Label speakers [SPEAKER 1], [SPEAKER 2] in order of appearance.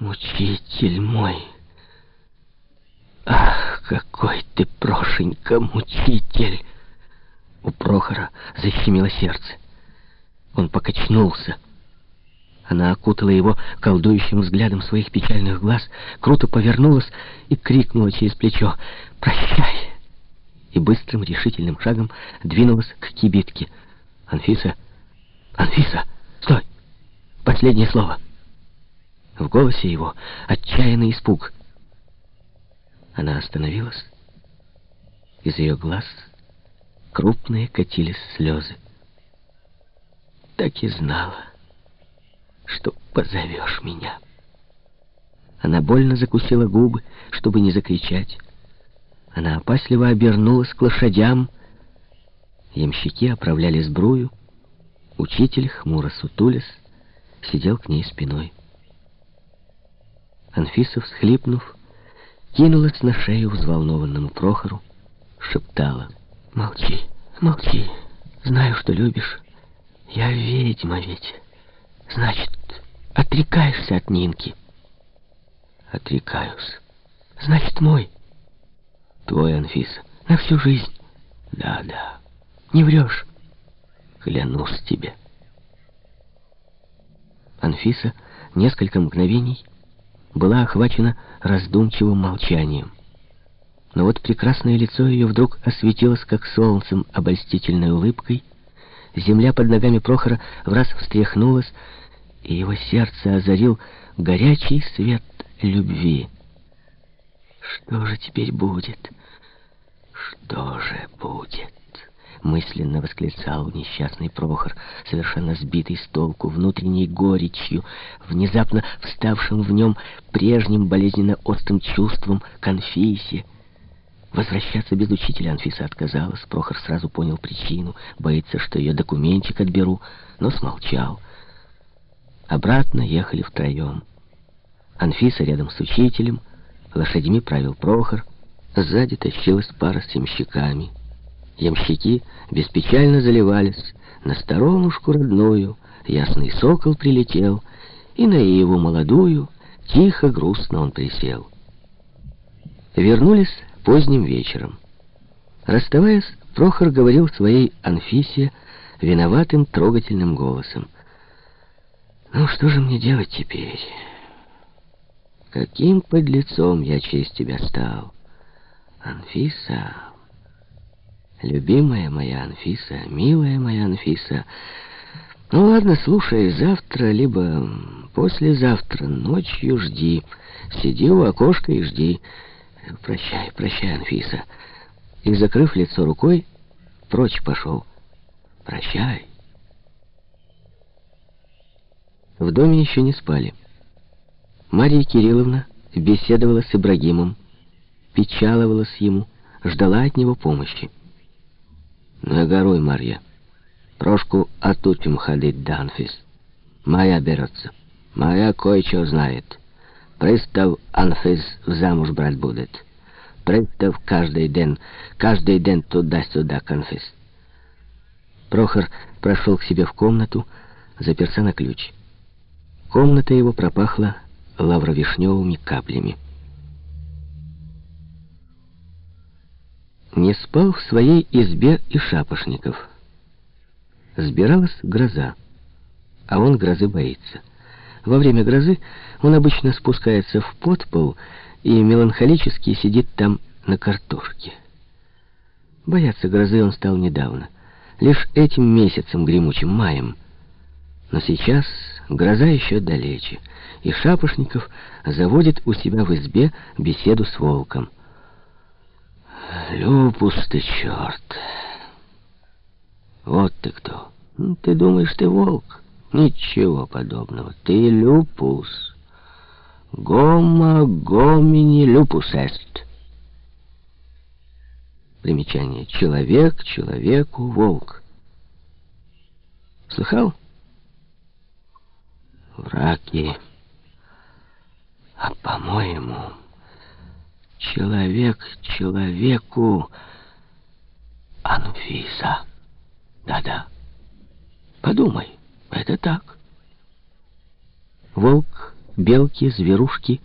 [SPEAKER 1] Мучитель мой! Ах, какой ты, Прошенька, мучитель! У Прохора защемило сердце. Он покачнулся. Она окутала его колдующим взглядом своих печальных глаз, круто повернулась и крикнула через плечо «Прощай!» и быстрым решительным шагом двинулась к кибитке. «Анфиса! Анфиса! Стой! Последнее слово!» В голосе его отчаянный испуг. Она остановилась. Из ее глаз крупные катились слезы. Так и знала, что позовешь меня. Она больно закусила губы, чтобы не закричать. Она опасливо обернулась к лошадям. Ямщики оправляли сбрую. Учитель, хмуро сутулясь, сидел к ней спиной. Анфиса, всхлипнув, кинулась на шею взволнованному Прохору, шептала. «Молчи, молчи. Знаю, что любишь. Я ведьма ведь. Значит, отрекаешься от Нинки?» «Отрекаюсь. Значит, мой. Твой, Анфиса. На всю жизнь. Да, да. Не врешь. Клянусь тебе». Анфиса несколько мгновений была охвачена раздумчивым молчанием. Но вот прекрасное лицо ее вдруг осветилось, как солнцем, обольстительной улыбкой. Земля под ногами Прохора в раз встряхнулась, и его сердце озарил горячий свет любви. Что же теперь будет? Что же будет? Мысленно восклицал несчастный Прохор, совершенно сбитый с толку, внутренней горечью, внезапно вставшим в нем прежним болезненно острым чувством к Анфисе. Возвращаться без учителя Анфиса отказалась. Прохор сразу понял причину, боится, что ее документик отберу, но смолчал. Обратно ехали втроем. Анфиса рядом с учителем, лошадьми правил Прохор, сзади тащилась пара с ямщиками — Ямщики беспечально заливались. На сторонушку родную ясный сокол прилетел, и на его молодую тихо, грустно он присел. Вернулись поздним вечером. Расставаясь, Прохор говорил своей Анфисе виноватым, трогательным голосом. «Ну, что же мне делать теперь? Каким подлецом я через тебя стал? Анфиса...» Любимая моя Анфиса, милая моя Анфиса. Ну ладно, слушай, завтра, либо послезавтра ночью жди. Сиди у окошка и жди. Прощай, прощай, Анфиса. И, закрыв лицо рукой, прочь пошел. Прощай. В доме еще не спали. Мария Кирилловна беседовала с Ибрагимом, печаловалась ему, ждала от него помощи. Нагоруй, Марья. Прошку отучим ходить до Анфис. Моя берется. Моя кое-что знает. Пристав Анфис в замуж брать будет. Пристав каждый день, каждый день туда-сюда к Анфис. Прохор прошел к себе в комнату, заперся на ключ. Комната его пропахла лавровишневыми каплями. Не спал в своей избе и шапошников. Сбиралась гроза, а он грозы боится. Во время грозы он обычно спускается в подпол и меланхолически сидит там на картошке. Бояться грозы он стал недавно, лишь этим месяцем гремучим маем. Но сейчас гроза еще далече, и Шапошников заводит у себя в избе беседу с волком — Люпус ты, черт. Вот ты кто. Ну, ты думаешь, ты волк? Ничего подобного. Ты люпус. Гома гомини люпус эст. Примечание. Человек, человеку, волк. Слыхал? Враки. А по-моему... Человек человеку Анфиса. Да-да. Подумай, это так. Волк белки, зверушки